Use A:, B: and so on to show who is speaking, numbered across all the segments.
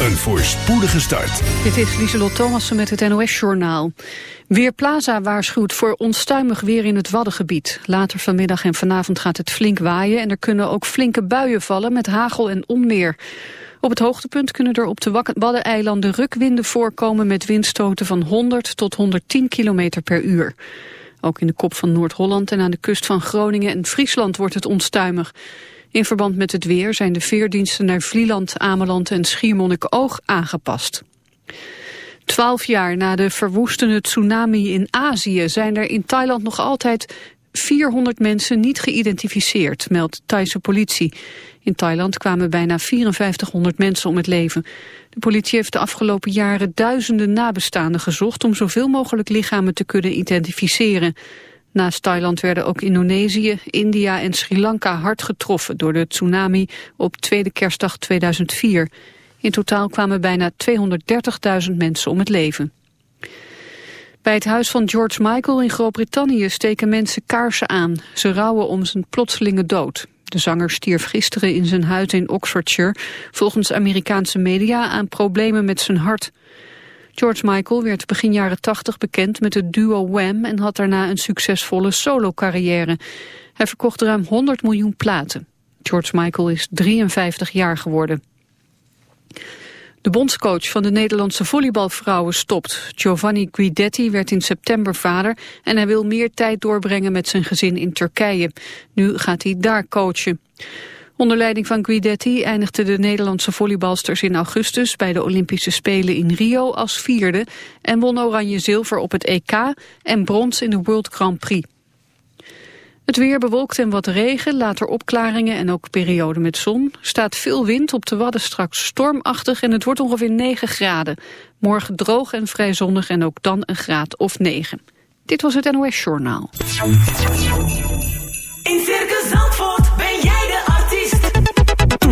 A: een voorspoedige start.
B: Dit is Lieselot Thomassen met het NOS-journaal. Weerplaza waarschuwt voor onstuimig weer in het Waddengebied. Later vanmiddag en vanavond gaat het flink waaien... en er kunnen ook flinke buien vallen met hagel en onweer. Op het hoogtepunt kunnen er op de Waddeneilanden rukwinden voorkomen... met windstoten van 100 tot 110 km per uur. Ook in de kop van Noord-Holland en aan de kust van Groningen en Friesland wordt het onstuimig. In verband met het weer zijn de veerdiensten naar Vlieland, Ameland en Schiermonnikoog aangepast. Twaalf jaar na de verwoestende tsunami in Azië zijn er in Thailand nog altijd 400 mensen niet geïdentificeerd, meldt Thaise politie. In Thailand kwamen bijna 5400 mensen om het leven. De politie heeft de afgelopen jaren duizenden nabestaanden gezocht... om zoveel mogelijk lichamen te kunnen identificeren. Naast Thailand werden ook Indonesië, India en Sri Lanka hard getroffen... door de tsunami op tweede kerstdag 2004. In totaal kwamen bijna 230.000 mensen om het leven. Bij het huis van George Michael in Groot-Brittannië steken mensen kaarsen aan. Ze rouwen om zijn plotselinge dood. De zanger stierf gisteren in zijn huis in Oxfordshire... volgens Amerikaanse media aan problemen met zijn hart. George Michael werd begin jaren 80 bekend met het duo Wham... en had daarna een succesvolle solo-carrière. Hij verkocht ruim 100 miljoen platen. George Michael is 53 jaar geworden. De bondscoach van de Nederlandse volleybalvrouwen stopt. Giovanni Guidetti werd in september vader en hij wil meer tijd doorbrengen met zijn gezin in Turkije. Nu gaat hij daar coachen. Onder leiding van Guidetti eindigden de Nederlandse volleybalsters in augustus bij de Olympische Spelen in Rio als vierde en won Oranje zilver op het EK en brons in de World Grand Prix. Het weer bewolkt en wat regen, later opklaringen en ook perioden met zon. Staat veel wind, op de Wadden straks stormachtig en het wordt ongeveer 9 graden. Morgen droog en vrij zonnig en ook dan een graad of 9. Dit was het NOS Journaal.
C: In Circus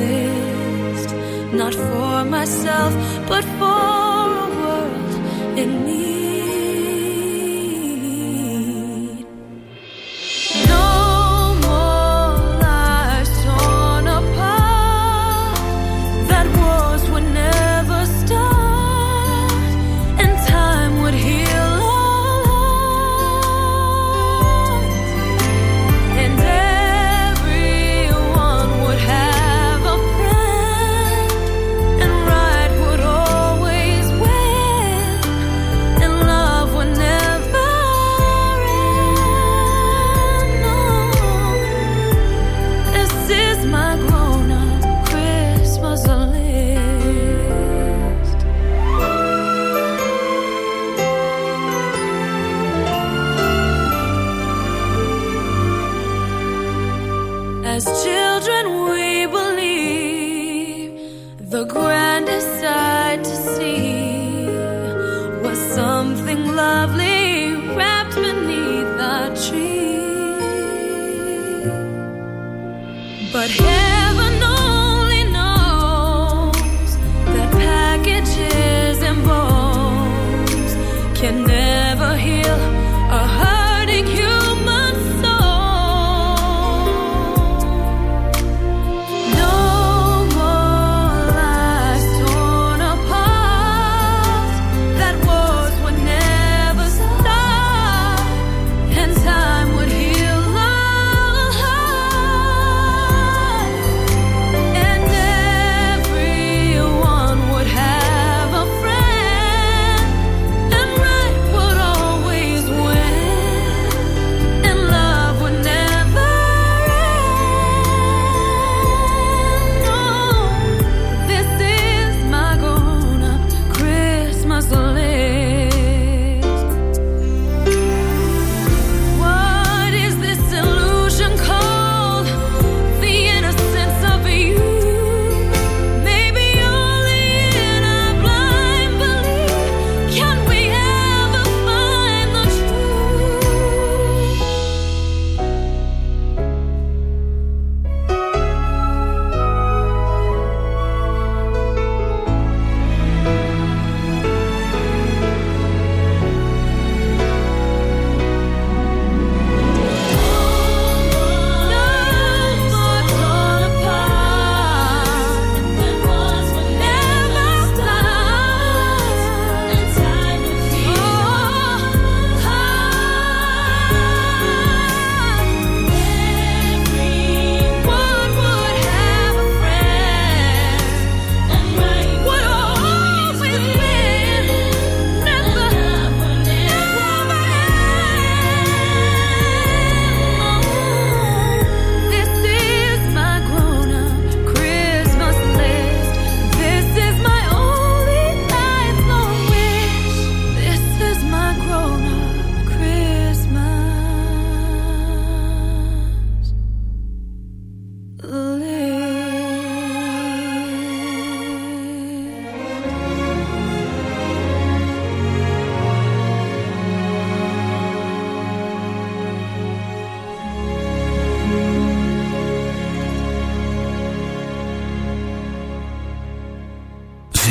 D: list, not for myself, but for a world in need.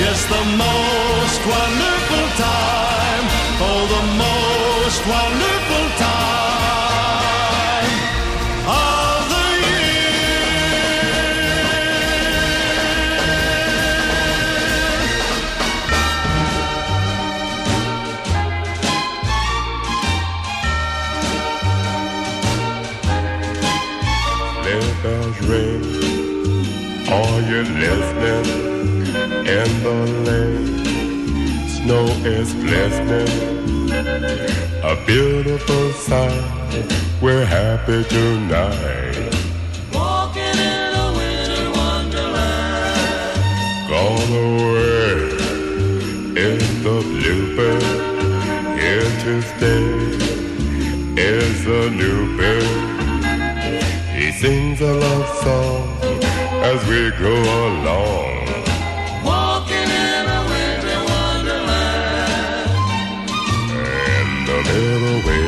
E: Yes, the most wonderful time. Oh, the most wonderful time of the year.
F: Let bells ring. Are you listening? Snow is glistening. A beautiful sight. We're happy tonight.
C: Walking in a winter wonderland.
F: Gone away is the bluebird. Here to stay is a new bird. He sings a love song as we go along.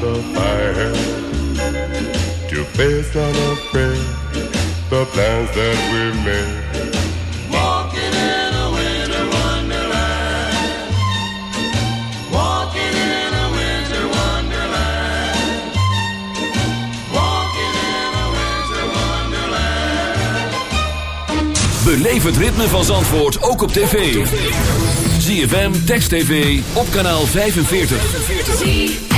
F: the fire to face unafraid the plans that we made.
C: Walking in a winter wonderland. Walking in a winter wonderland. Walking in a winter wonderland.
G: Beleef het ritme van Zandvoort ook op tv. ZFM Text TV op kanaal 45.
H: 45.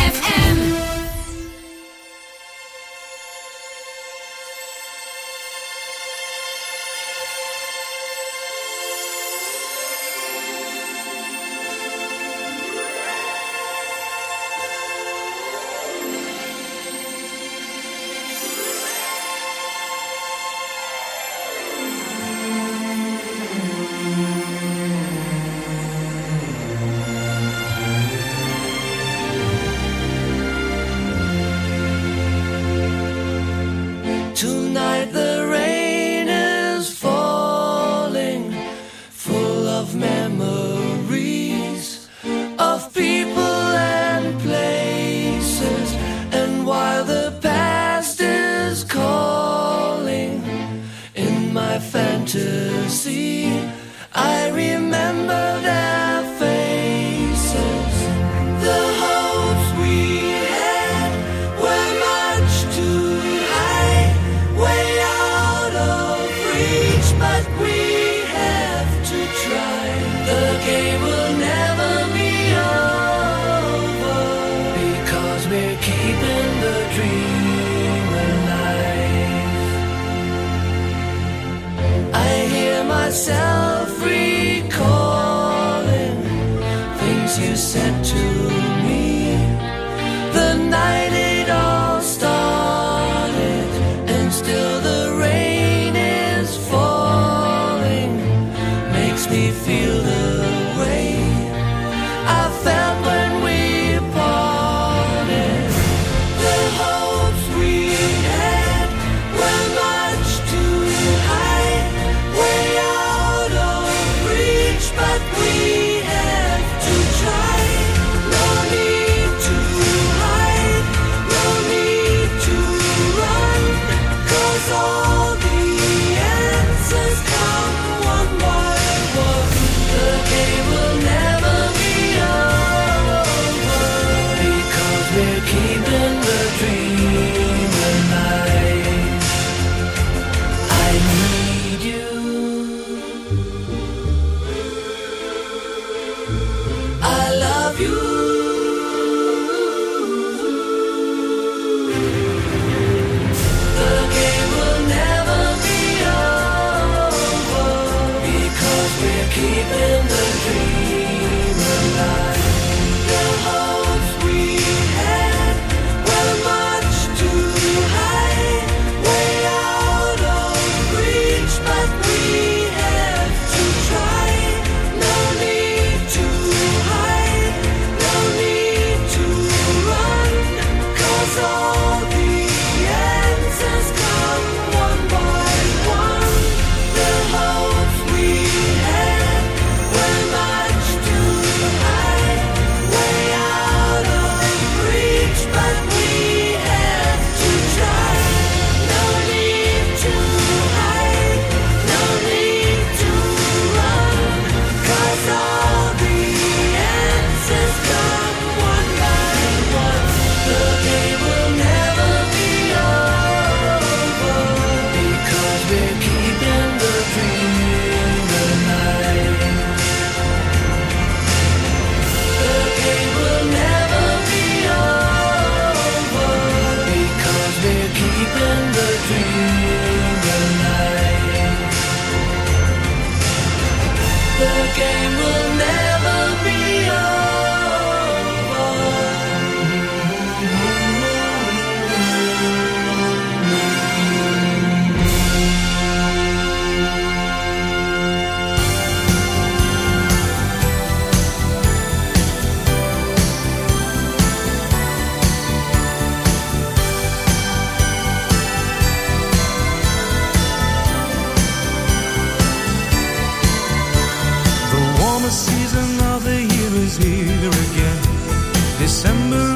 H: December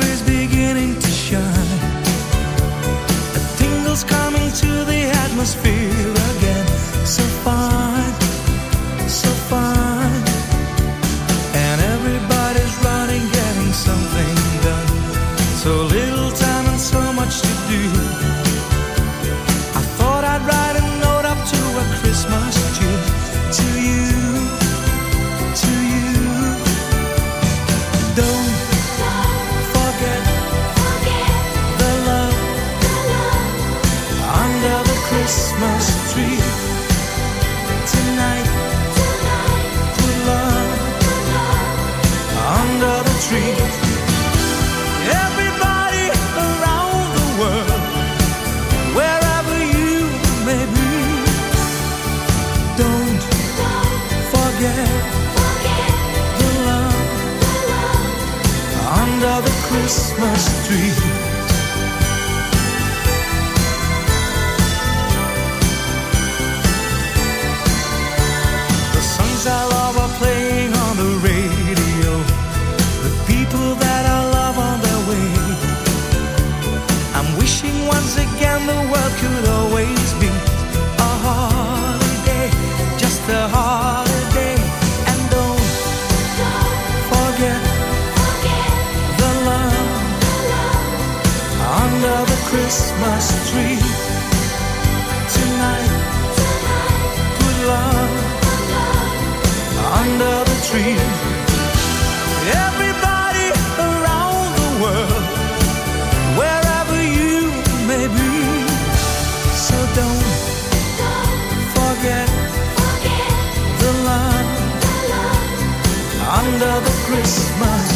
H: under the Christmas.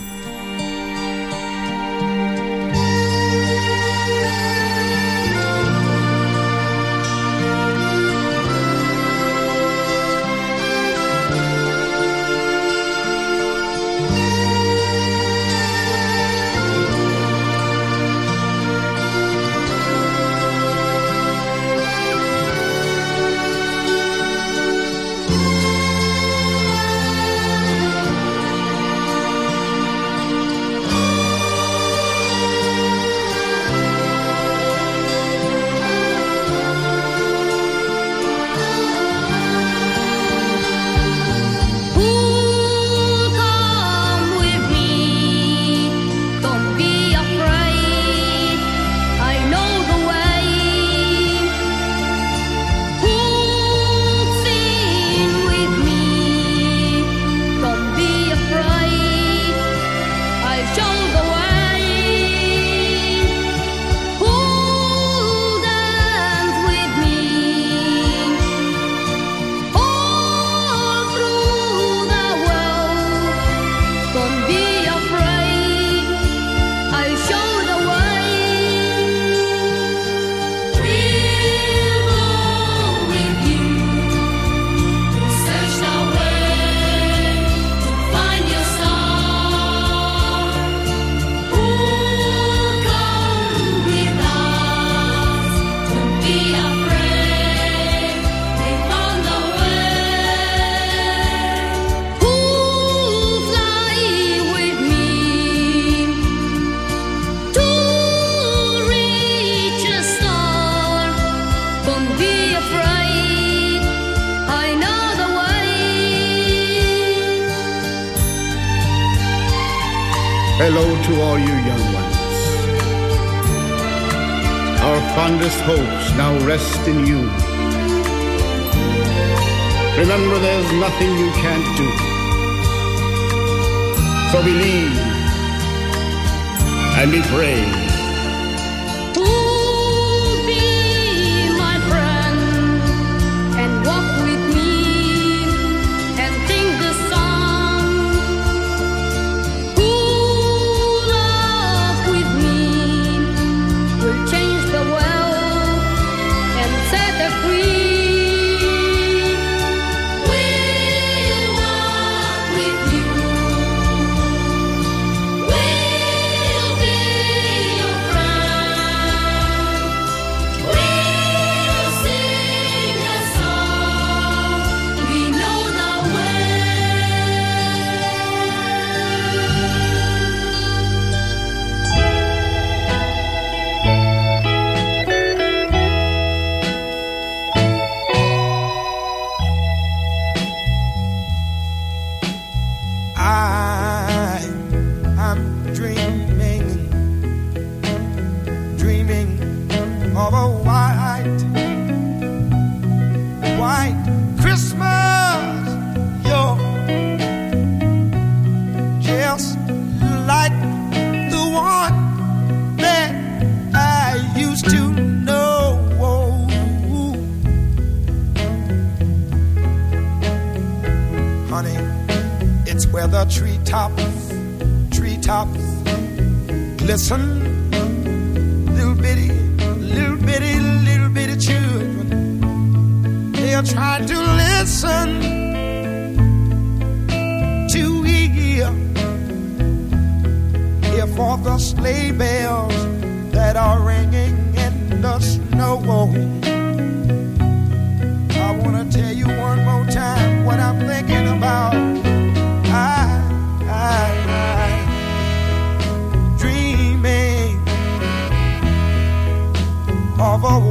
G: 차가워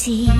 I: see.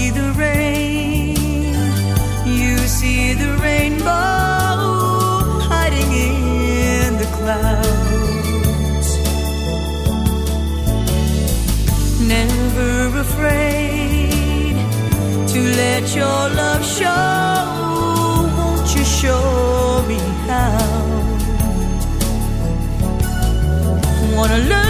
D: see the rain, you see the rainbow hiding in the clouds. Never afraid to let your love show. Won't you show me how? Wanna learn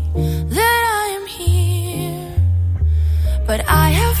D: I have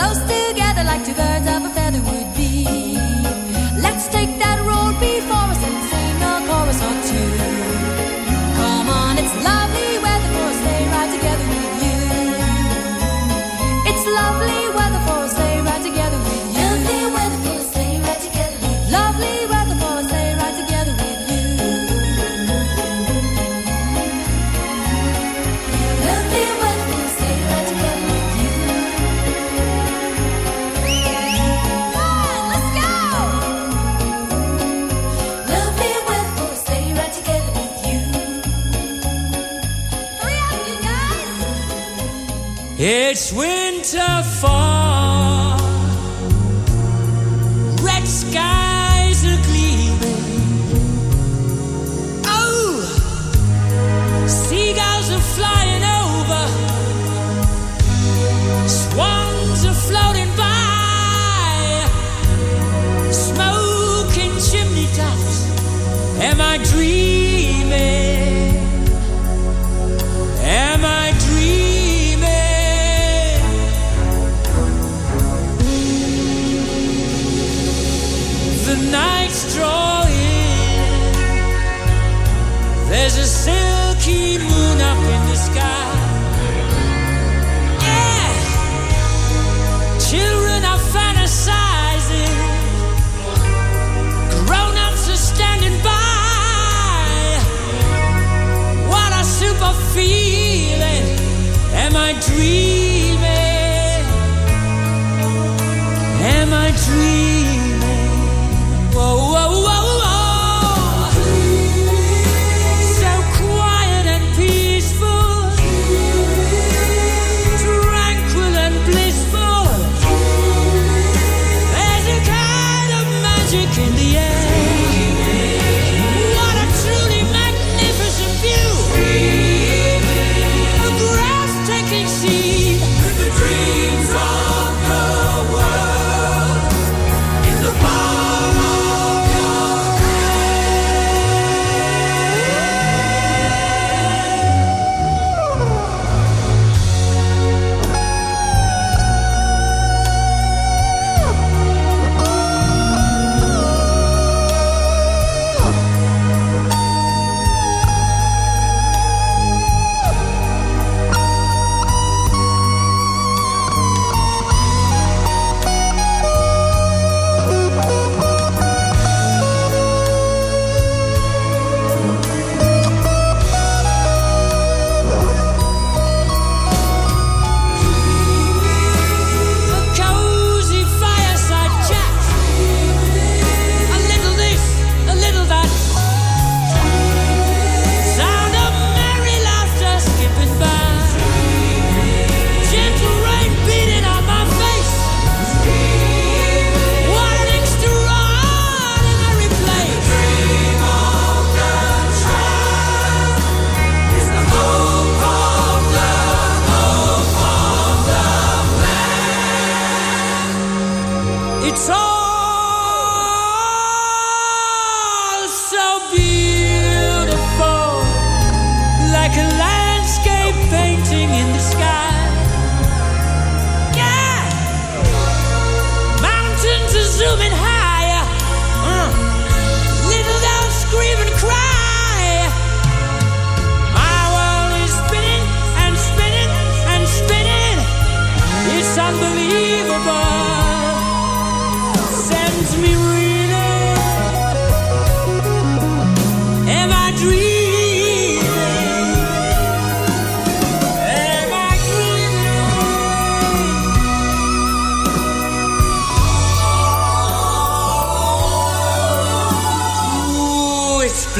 J: close to It's
H: winter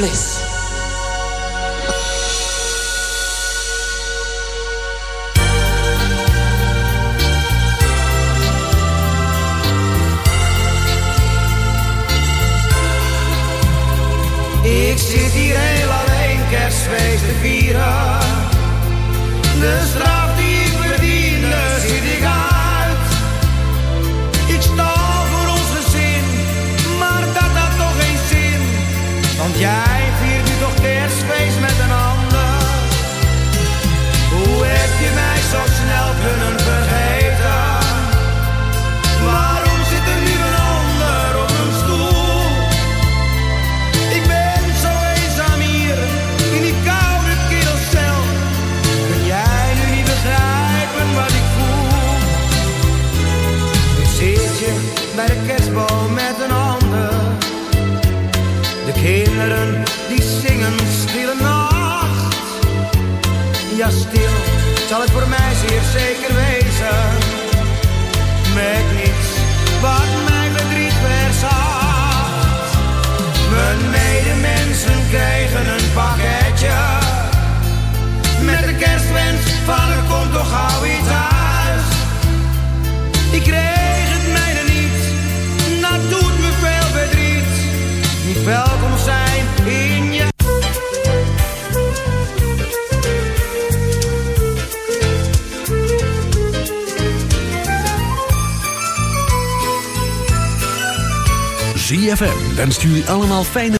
H: place.
K: Allemaal fijne